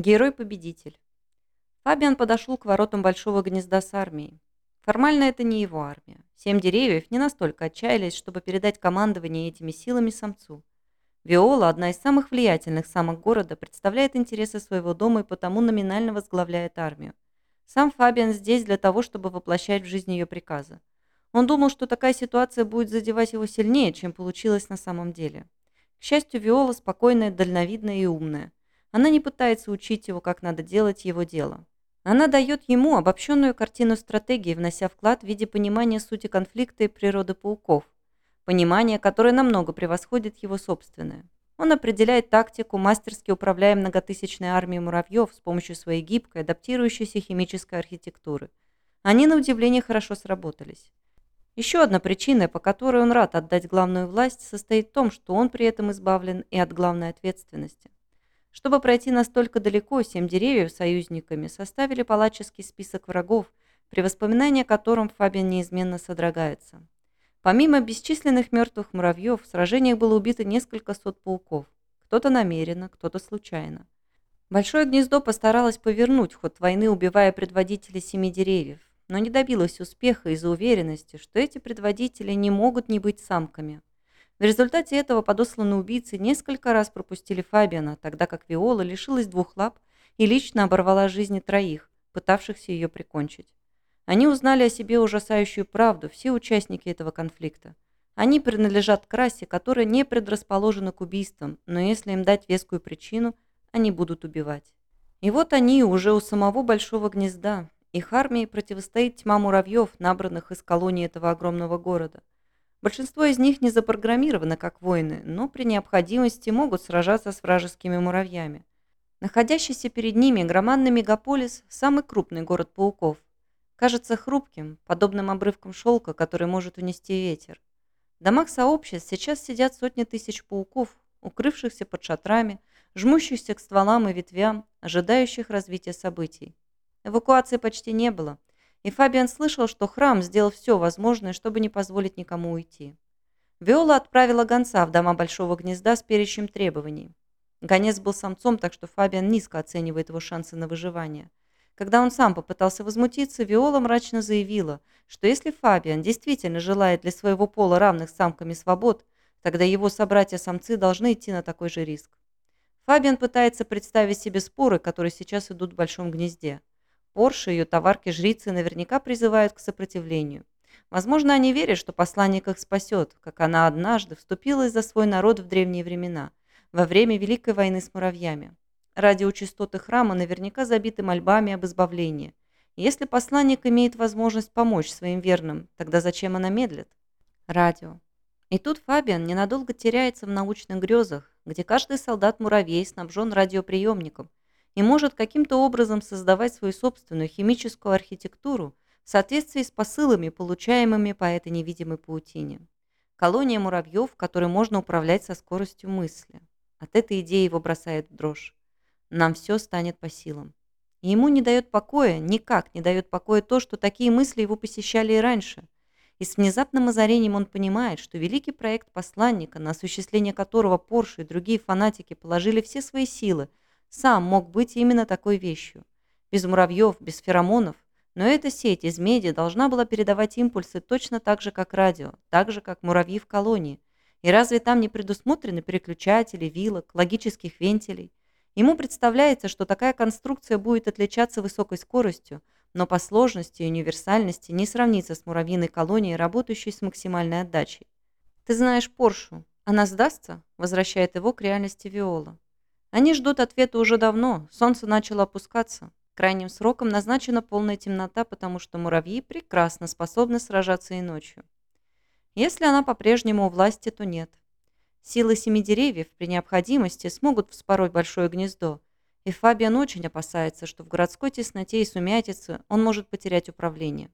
Герой-победитель. Фабиан подошел к воротам большого гнезда с армией. Формально это не его армия. Семь деревьев не настолько отчаялись, чтобы передать командование этими силами самцу. Виола, одна из самых влиятельных самок города, представляет интересы своего дома и потому номинально возглавляет армию. Сам Фабиан здесь для того, чтобы воплощать в жизнь ее приказы. Он думал, что такая ситуация будет задевать его сильнее, чем получилось на самом деле. К счастью, Виола спокойная, дальновидная и умная. Она не пытается учить его, как надо делать его дело. Она дает ему обобщенную картину стратегии, внося вклад в виде понимания сути конфликта и природы пауков. Понимание, которое намного превосходит его собственное. Он определяет тактику, мастерски управляя многотысячной армией муравьев с помощью своей гибкой, адаптирующейся химической архитектуры. Они, на удивление, хорошо сработались. Еще одна причина, по которой он рад отдать главную власть, состоит в том, что он при этом избавлен и от главной ответственности. Чтобы пройти настолько далеко, семь деревьев союзниками составили палаческий список врагов, при воспоминании о котором Фабиан неизменно содрогается. Помимо бесчисленных мертвых муравьев, в сражениях было убито несколько сот пауков. Кто-то намеренно, кто-то случайно. Большое гнездо постаралось повернуть ход войны, убивая предводителей семи деревьев, но не добилось успеха из-за уверенности, что эти предводители не могут не быть самками. В результате этого подосланные убийцы несколько раз пропустили Фабиана, тогда как Виола лишилась двух лап и лично оборвала жизни троих, пытавшихся ее прикончить. Они узнали о себе ужасающую правду, все участники этого конфликта. Они принадлежат к расе, которая не предрасположена к убийствам, но если им дать вескую причину, они будут убивать. И вот они уже у самого большого гнезда. Их армии противостоит тьма муравьев, набранных из колонии этого огромного города. Большинство из них не запрограммированы как воины, но при необходимости могут сражаться с вражескими муравьями. Находящийся перед ними громадный мегаполис – самый крупный город пауков. Кажется хрупким, подобным обрывкам шелка, который может унести ветер. В домах сообществ сейчас сидят сотни тысяч пауков, укрывшихся под шатрами, жмущихся к стволам и ветвям, ожидающих развития событий. Эвакуации почти не было – и Фабиан слышал, что храм сделал все возможное, чтобы не позволить никому уйти. Виола отправила гонца в дома Большого Гнезда с перечнем требований. Гонец был самцом, так что Фабиан низко оценивает его шансы на выживание. Когда он сам попытался возмутиться, Виола мрачно заявила, что если Фабиан действительно желает для своего пола равных самками свобод, тогда его собратья-самцы должны идти на такой же риск. Фабиан пытается представить себе споры, которые сейчас идут в Большом Гнезде. Порше и ее товарки-жрицы наверняка призывают к сопротивлению. Возможно, они верят, что посланник их спасет, как она однажды вступилась за свой народ в древние времена, во время Великой войны с муравьями. Радиочастоты храма наверняка забиты мольбами об избавлении. если посланник имеет возможность помочь своим верным, тогда зачем она медлит? Радио. И тут Фабиан ненадолго теряется в научных грезах, где каждый солдат-муравей снабжен радиоприемником – и может каким-то образом создавать свою собственную химическую архитектуру в соответствии с посылами, получаемыми по этой невидимой паутине. Колония муравьев, которой можно управлять со скоростью мысли. От этой идеи его бросает в дрожь. Нам все станет по силам. И ему не дает покоя, никак не дает покоя то, что такие мысли его посещали и раньше. И с внезапным озарением он понимает, что великий проект посланника, на осуществление которого Порше и другие фанатики положили все свои силы, сам мог быть именно такой вещью. Без муравьев, без феромонов. Но эта сеть из меди должна была передавать импульсы точно так же, как радио, так же, как муравьи в колонии. И разве там не предусмотрены переключатели, вилок, логических вентилей? Ему представляется, что такая конструкция будет отличаться высокой скоростью, но по сложности и универсальности не сравнится с муравьиной колонией, работающей с максимальной отдачей. «Ты знаешь Поршу. Она сдастся?» – возвращает его к реальности Виола. Они ждут ответа уже давно, солнце начало опускаться. Крайним сроком назначена полная темнота, потому что муравьи прекрасно способны сражаться и ночью. Если она по-прежнему у власти, то нет. Силы семи деревьев при необходимости смогут вспороть большое гнездо, и Фабиан очень опасается, что в городской тесноте и сумятице он может потерять управление.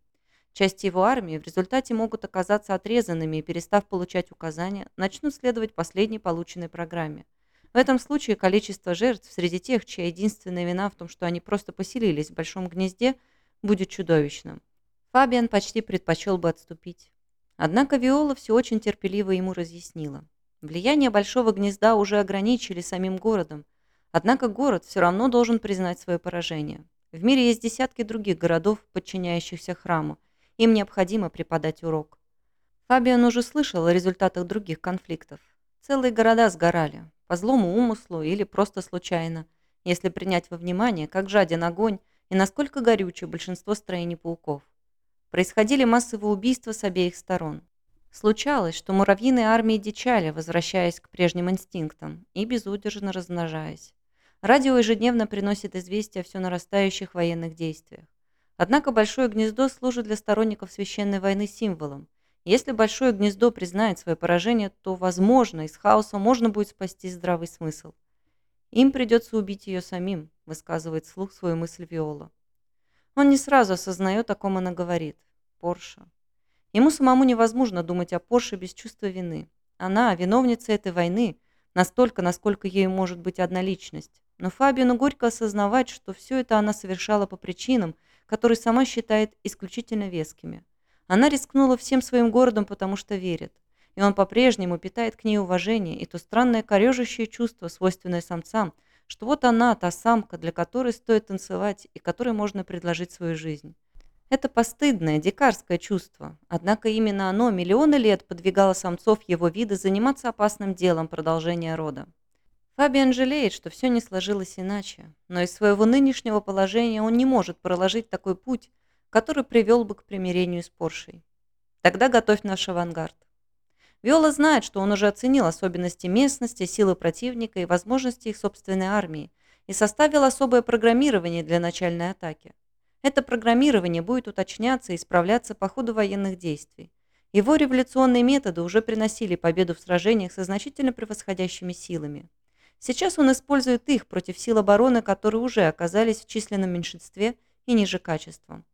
Части его армии в результате могут оказаться отрезанными и, перестав получать указания, начнут следовать последней полученной программе – в этом случае количество жертв среди тех, чья единственная вина в том, что они просто поселились в большом гнезде, будет чудовищным. Фабиан почти предпочел бы отступить. Однако Виола все очень терпеливо ему разъяснила. Влияние большого гнезда уже ограничили самим городом, Однако город все равно должен признать свое поражение. В мире есть десятки других городов, подчиняющихся храму. Им необходимо преподать урок. Фабиан уже слышал о результатах других конфликтов. Целые города сгорали, по злому умыслу или просто случайно, если принять во внимание, как жаден огонь и насколько горючее большинство строений пауков. Происходили массовые убийства с обеих сторон. Случалось, что муравьиные армии дичали, возвращаясь к прежним инстинктам и безудержно размножаясь. Радио ежедневно приносит известия о все нарастающих военных действиях. Однако Большое гнездо служит для сторонников священной войны символом. Если Большое гнездо признает свое поражение, то, возможно, из хаоса можно будет спасти здравый смысл. Им придется убить ее самим, высказывает вслух свою мысль Виола. Он не сразу осознает, о ком она говорит. Порша. Ему самому невозможно думать о Порше без чувства вины. Она, виновница этой войны, настолько, насколько ею может быть одна личность. Но Фабину горько осознавать, что все это она совершала по причинам, которые сама считает исключительно вескими. Она рискнула всем своим городом, потому что верит. И он по-прежнему питает к ней уважение и то странное корежащее чувство, свойственное самцам, что вот она, та самка, для которой стоит танцевать и которой можно предложить свою жизнь. Это постыдное, дикарское чувство, однако именно оно миллионы лет подвигало самцов его вида заниматься опасным делом продолжения рода. Фабиан жалеет, что все не сложилось иначе, но из своего нынешнего положения он не может проложить такой путь, который привел бы к примирению с Поршей. Тогда готовь наш авангард. Виола знает, что он уже оценил особенности местности, силы противника и возможности их собственной армии и составил особое программирование для начальной атаки. Это программирование будет уточняться и исправляться по ходу военных действий. Его революционные методы уже приносили победу в сражениях со значительно превосходящими силами. Сейчас он использует их против сил обороны, которые уже оказались в численном меньшинстве и ниже качеством.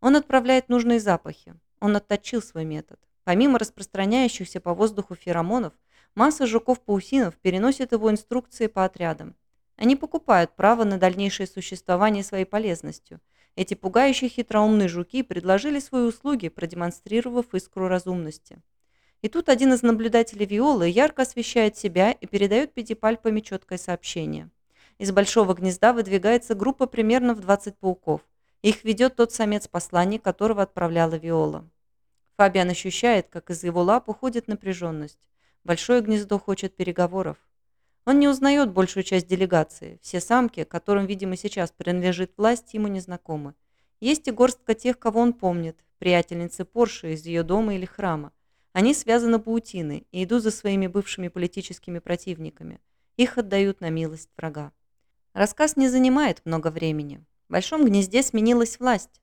Он отправляет нужные запахи. Он отточил свой метод. Помимо распространяющихся по воздуху феромонов, масса жуков-паусинов переносит его инструкции по отрядам. Они покупают право на дальнейшее существование своей полезностью. Эти пугающие хитроумные жуки предложили свои услуги, продемонстрировав искру разумности. И тут один из наблюдателей Виолы ярко освещает себя и передает пятипальпами четкое сообщение. Из большого гнезда выдвигается группа примерно в 20 пауков. Их ведет тот самец-посланник, которого отправляла Виола. Фабиан ощущает, как из его лап уходит напряженность. Большое гнездо хочет переговоров. Он не узнает большую часть делегации. Все самки, которым, видимо, сейчас принадлежит власть, ему не знакомы. Есть и горстка тех, кого он помнит, приятельницы Порши из ее дома или храма. Они связаны паутиной и идут за своими бывшими политическими противниками. Их отдают на милость врага. Рассказ не занимает много времени. В большом гнезде сменилась власть.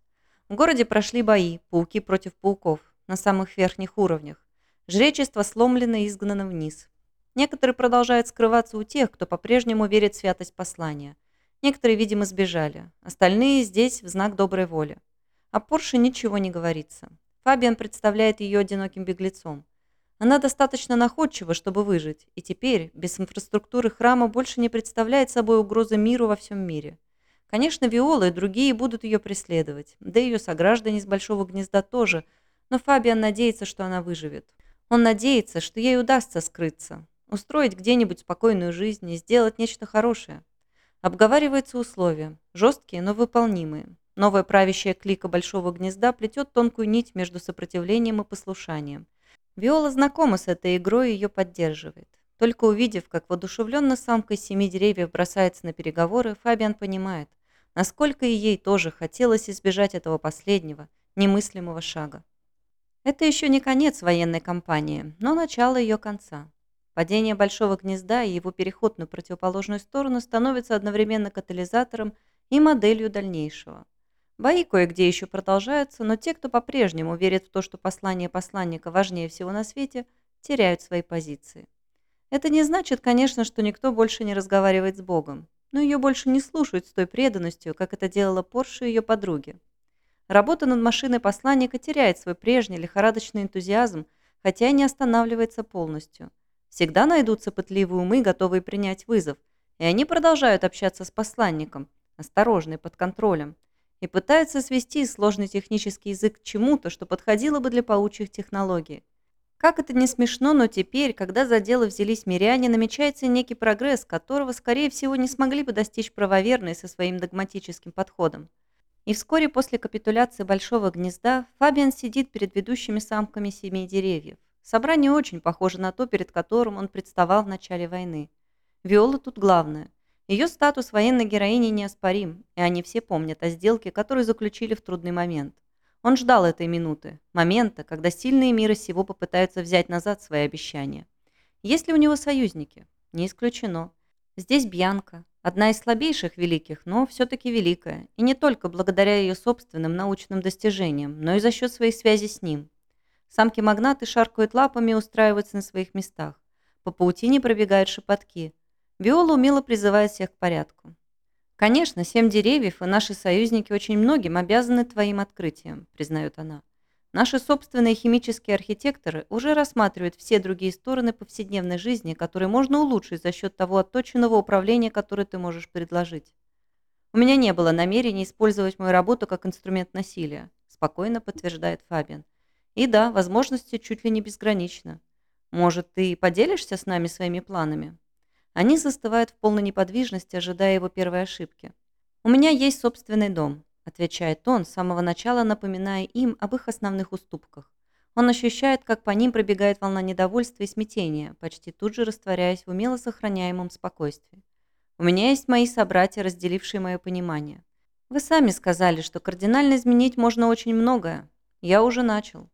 В городе прошли бои, пауки против пауков, на самых верхних уровнях. Жречество сломлено и изгнано вниз. Некоторые продолжают скрываться у тех, кто по-прежнему верит в святость послания. Некоторые, видимо, сбежали. Остальные здесь в знак доброй воли. О Порше ничего не говорится. Фабиан представляет ее одиноким беглецом. Она достаточно находчива, чтобы выжить, и теперь, без инфраструктуры храма, больше не представляет собой угрозы миру во всем мире. Конечно, Виола и другие будут ее преследовать, да и ее сограждане из Большого Гнезда тоже, но Фабиан надеется, что она выживет. Он надеется, что ей удастся скрыться, устроить где-нибудь спокойную жизнь и сделать нечто хорошее. Обговариваются условия, жесткие, но выполнимые. Новая правящая клика Большого Гнезда плетет тонкую нить между сопротивлением и послушанием. Виола знакома с этой игрой и ее поддерживает. Только увидев, как воодушевленно самка из семи деревьев бросается на переговоры, Фабиан понимает, насколько и ей тоже хотелось избежать этого последнего, немыслимого шага. Это еще не конец военной кампании, но начало ее конца. Падение Большого Гнезда и его переход на противоположную сторону становится одновременно катализатором и моделью дальнейшего. Бои кое-где еще продолжаются, но те, кто по-прежнему верит в то, что послание посланника важнее всего на свете, теряют свои позиции. Это не значит, конечно, что никто больше не разговаривает с Богом, но ее больше не слушают с той преданностью, как это делала Порше и ее подруги. Работа над машиной посланника теряет свой прежний лихорадочный энтузиазм, хотя и не останавливается полностью. Всегда найдутся пытливые умы, готовые принять вызов, и они продолжают общаться с посланником, осторожный, под контролем и пытаются свести сложный технический язык к чему-то, что подходило бы для паучьих технологий. Как это не смешно, но теперь, когда за дело взялись миряне, намечается некий прогресс, которого, скорее всего, не смогли бы достичь правоверные со своим догматическим подходом. И вскоре после капитуляции Большого гнезда Фабиан сидит перед ведущими самками семи деревьев. Собрание очень похоже на то, перед которым он представал в начале войны. Виола тут главная. Ее статус военной героини неоспорим, и они все помнят о сделке, которую заключили в трудный момент. Он ждал этой минуты, момента, когда сильные мира сего попытаются взять назад свои обещания. Есть ли у него союзники? Не исключено. Здесь Бьянка, одна из слабейших великих, но все-таки великая, и не только благодаря ее собственным научным достижениям, но и за счет своей связи с ним. Самки-магнаты шаркают лапами и устраиваются на своих местах. По паутине пробегают шепотки. Виола умело призывает всех к порядку. «Конечно, семь деревьев и наши союзники очень многим обязаны твоим открытием», признает она. Наши собственные химические архитекторы уже рассматривают все другие стороны повседневной жизни, которые можно улучшить за счет того отточенного управления, которое ты можешь предложить. У меня не было намерения использовать мою работу как инструмент насилия, спокойно подтверждает Фабиан. И да, возможности чуть ли не безграничны. Может, ты поделишься с нами своими планами? Они застывают в полной неподвижности, ожидая его первой ошибки. У меня есть собственный дом, отвечает он, с самого начала напоминая им об их основных уступках. Он ощущает, как по ним пробегает волна недовольства и смятения, почти тут же растворяясь в умело сохраняемом спокойствии. У меня есть мои собратья, разделившие мое понимание. Вы сами сказали, что кардинально изменить можно очень многое. Я уже начал.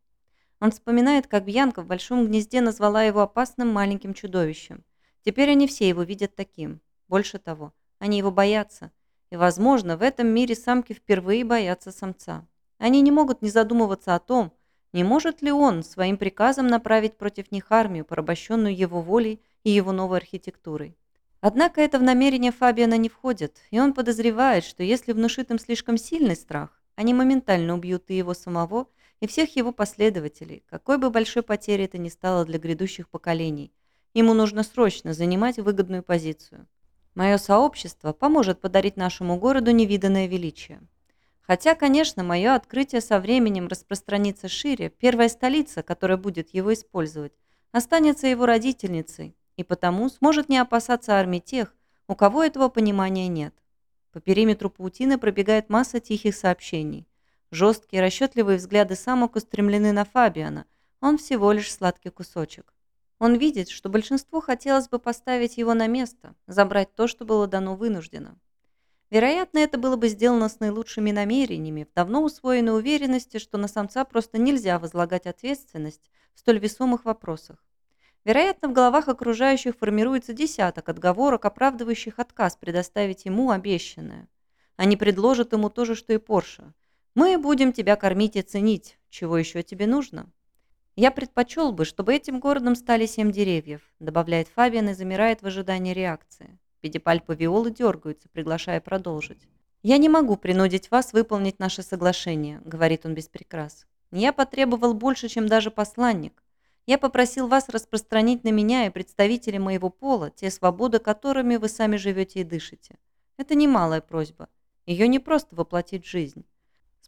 Он вспоминает, как Бьянка в большом гнезде назвала его опасным маленьким чудовищем. Теперь они все его видят таким. Больше того, они его боятся, и, возможно, в этом мире самки впервые боятся самца. Они не могут не задумываться о том, не может ли он своим приказом направить против них армию, порабощенную его волей и его новой архитектурой. Однако это в намерение Фабиана не входит, и он подозревает, что если внушит им слишком сильный страх, они моментально убьют и его самого, и всех его последователей, какой бы большой потерей это ни стало для грядущих поколений. Ему нужно срочно занимать выгодную позицию. Мое сообщество поможет подарить нашему городу невиданное величие. Хотя, конечно, мое открытие со временем распространится шире, первая столица, которая будет его использовать, останется его родительницей и потому сможет не опасаться армии тех, у кого этого понимания нет. По периметру паутины пробегает масса тихих сообщений. Жесткие, расчетливые взгляды самок устремлены на Фабиана, он всего лишь сладкий кусочек. Он видит, что большинству хотелось бы поставить его на место, забрать то, что было дано вынужденно. Вероятно, это было бы сделано с наилучшими намерениями, в давно усвоенной уверенности, что на самца просто нельзя возлагать ответственность в столь весомых вопросах. Вероятно, в головах окружающих формируется десяток отговорок, оправдывающих отказ предоставить ему обещанное. Они предложат ему то же, что и Порша. «Мы будем тебя кормить и ценить. Чего еще тебе нужно?» «Я предпочел бы, чтобы этим городом стали семь деревьев», добавляет Фабиан и замирает в ожидании реакции. Педипальпы Виолы дергаются, приглашая продолжить. «Я не могу принудить вас выполнить наше соглашение», говорит он без прикрас. «Я потребовал больше, чем даже посланник. Я попросил вас распространить на меня и представителей моего пола те свободы, которыми вы сами живете и дышите. Это немалая просьба. Ее не просто воплотить в жизнь.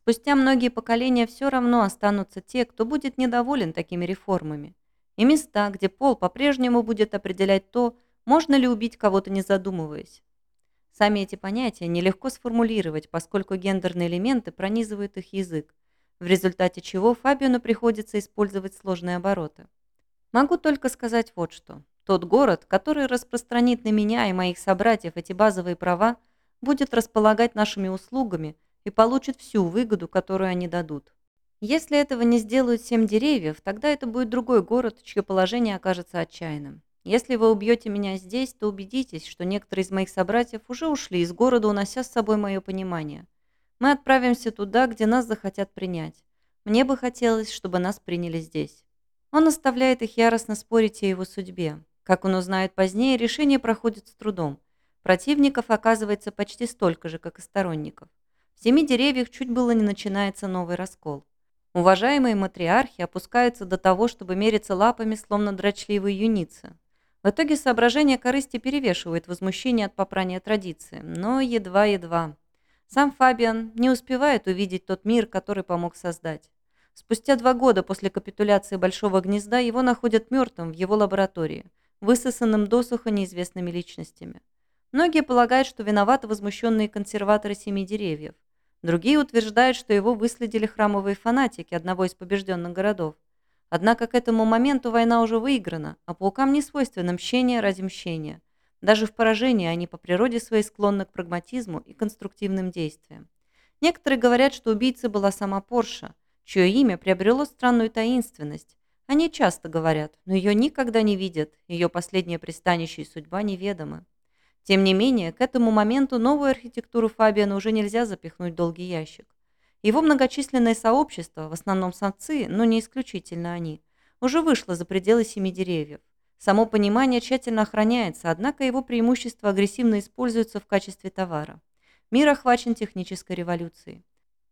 Спустя многие поколения все равно останутся те, кто будет недоволен такими реформами. И места, где пол по-прежнему будет определять то, можно ли убить кого-то не задумываясь. Сами эти понятия нелегко сформулировать, поскольку гендерные элементы пронизывают их язык, в результате чего Фабиону приходится использовать сложные обороты. Могу только сказать вот что. Тот город, который распространит на меня и моих собратьев эти базовые права, будет располагать нашими услугами – и получит всю выгоду, которую они дадут. Если этого не сделают семь деревьев, тогда это будет другой город, чье положение окажется отчаянным. Если вы убьете меня здесь, то убедитесь, что некоторые из моих собратьев уже ушли из города, унося с собой мое понимание. Мы отправимся туда, где нас захотят принять. Мне бы хотелось, чтобы нас приняли здесь. Он оставляет их яростно спорить о его судьбе. Как он узнает позднее, решение проходит с трудом. Противников оказывается почти столько же, как и сторонников. Семи деревьях чуть было не начинается новый раскол. Уважаемые матриархи опускаются до того, чтобы мериться лапами, словно дрочливые юницы. В итоге соображение корысти перевешивает возмущение от попрания традиции, но едва-едва. Сам Фабиан не успевает увидеть тот мир, который помог создать. Спустя два года после капитуляции Большого гнезда его находят мертвым в его лаборатории, высосанным досуха неизвестными личностями. Многие полагают, что виноваты возмущенные консерваторы Семи Деревьев. Другие утверждают, что его выследили храмовые фанатики одного из побежденных городов. Однако к этому моменту война уже выиграна, а паукам не свойственно мщение ради мщения. Даже в поражении они по природе своей склонны к прагматизму и конструктивным действиям. Некоторые говорят, что убийцей была сама Порша, чье имя приобрело странную таинственность. Они часто говорят, но ее никогда не видят, ее последнее пристанище и судьба неведомы. Тем не менее, к этому моменту новую архитектуру Фабиана уже нельзя запихнуть в долгий ящик. Его многочисленное сообщество, в основном самцы, но не исключительно они, уже вышло за пределы семи деревьев. Само понимание тщательно охраняется, однако его преимущества агрессивно используются в качестве товара. Мир охвачен технической революцией.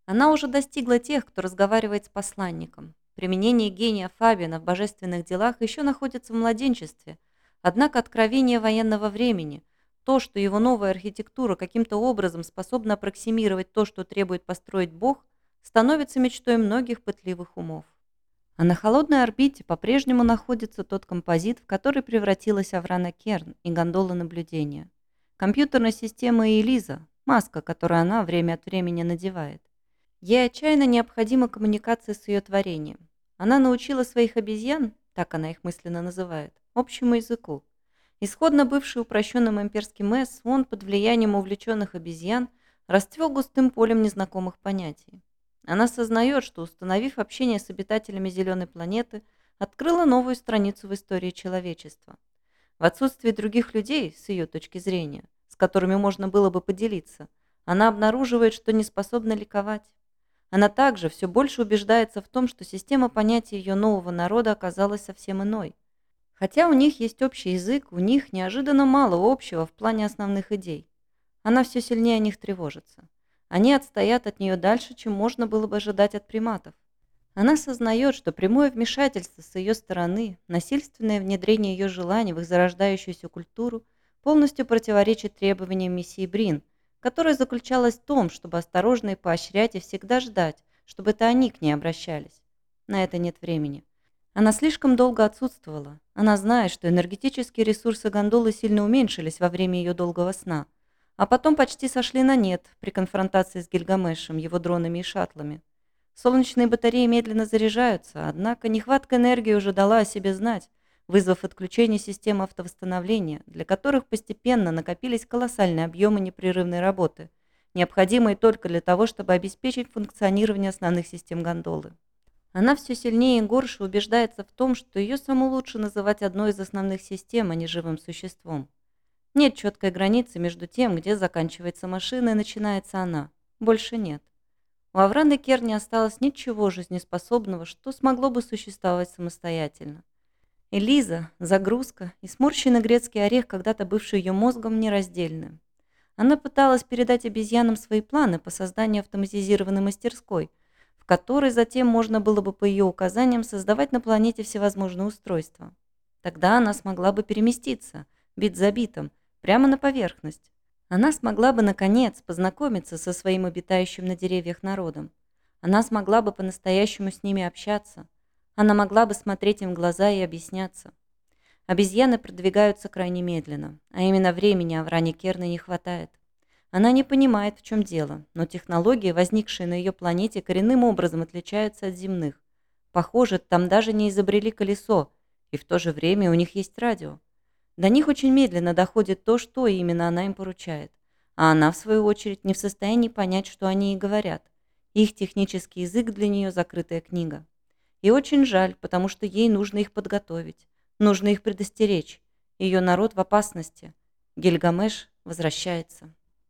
Она уже достигла тех, кто разговаривает с посланником. Применение гения Фабиана в божественных делах еще находится в младенчестве, однако откровение военного времени, то, что его новая архитектура каким-то образом способна аппроксимировать то, что требует построить Бог, становится мечтой многих пытливых умов. А на холодной орбите по-прежнему находится тот композит, в который превратилась Аврана Керн и гондола наблюдения. Компьютерная система Элиза, маска, которую она время от времени надевает. Ей отчаянно необходима коммуникация с ее творением. Она научила своих обезьян, так она их мысленно называет, общему языку, Исходно бывший упрощенным имперским эс, он под влиянием увлеченных обезьян расцвел густым полем незнакомых понятий. Она сознает, что, установив общение с обитателями зеленой планеты, открыла новую страницу в истории человечества. В отсутствии других людей, с ее точки зрения, с которыми можно было бы поделиться, она обнаруживает, что не способна ликовать. Она также все больше убеждается в том, что система понятий ее нового народа оказалась совсем иной – Хотя у них есть общий язык, у них неожиданно мало общего в плане основных идей. Она все сильнее о них тревожится. Они отстоят от нее дальше, чем можно было бы ожидать от приматов. Она сознает, что прямое вмешательство с ее стороны, насильственное внедрение ее желаний в их зарождающуюся культуру полностью противоречит требованиям миссии Брин, которая заключалась в том, чтобы осторожно и поощрять и всегда ждать, чтобы это они к ней обращались. На это нет времени. Она слишком долго отсутствовала. Она знает, что энергетические ресурсы гондолы сильно уменьшились во время ее долгого сна, а потом почти сошли на нет при конфронтации с Гильгамешем, его дронами и шаттлами. Солнечные батареи медленно заряжаются, однако нехватка энергии уже дала о себе знать, вызвав отключение систем автовосстановления, для которых постепенно накопились колоссальные объемы непрерывной работы, необходимые только для того, чтобы обеспечить функционирование основных систем гондолы. Она все сильнее и горше убеждается в том, что ее саму лучше называть одной из основных систем, а не живым существом. Нет четкой границы между тем, где заканчивается машина и начинается она. Больше нет. У Авраны Кер не осталось ничего жизнеспособного, что смогло бы существовать самостоятельно. Элиза, загрузка и сморщенный грецкий орех, когда-то бывший ее мозгом, нераздельны. Она пыталась передать обезьянам свои планы по созданию автоматизированной мастерской – которой затем можно было бы по ее указаниям создавать на планете всевозможные устройства. Тогда она смогла бы переместиться, бит за битом, прямо на поверхность. Она смогла бы, наконец, познакомиться со своим обитающим на деревьях народом. Она смогла бы по-настоящему с ними общаться. Она могла бы смотреть им в глаза и объясняться. Обезьяны продвигаются крайне медленно, а именно времени Авране Керны не хватает. Она не понимает, в чем дело, но технологии, возникшие на ее планете, коренным образом отличаются от земных. Похоже, там даже не изобрели колесо, и в то же время у них есть радио. До них очень медленно доходит то, что именно она им поручает. А она, в свою очередь, не в состоянии понять, что они ей говорят. Их технический язык для нее закрытая книга. И очень жаль, потому что ей нужно их подготовить, нужно их предостеречь. Ее народ в опасности. Гильгамеш возвращается.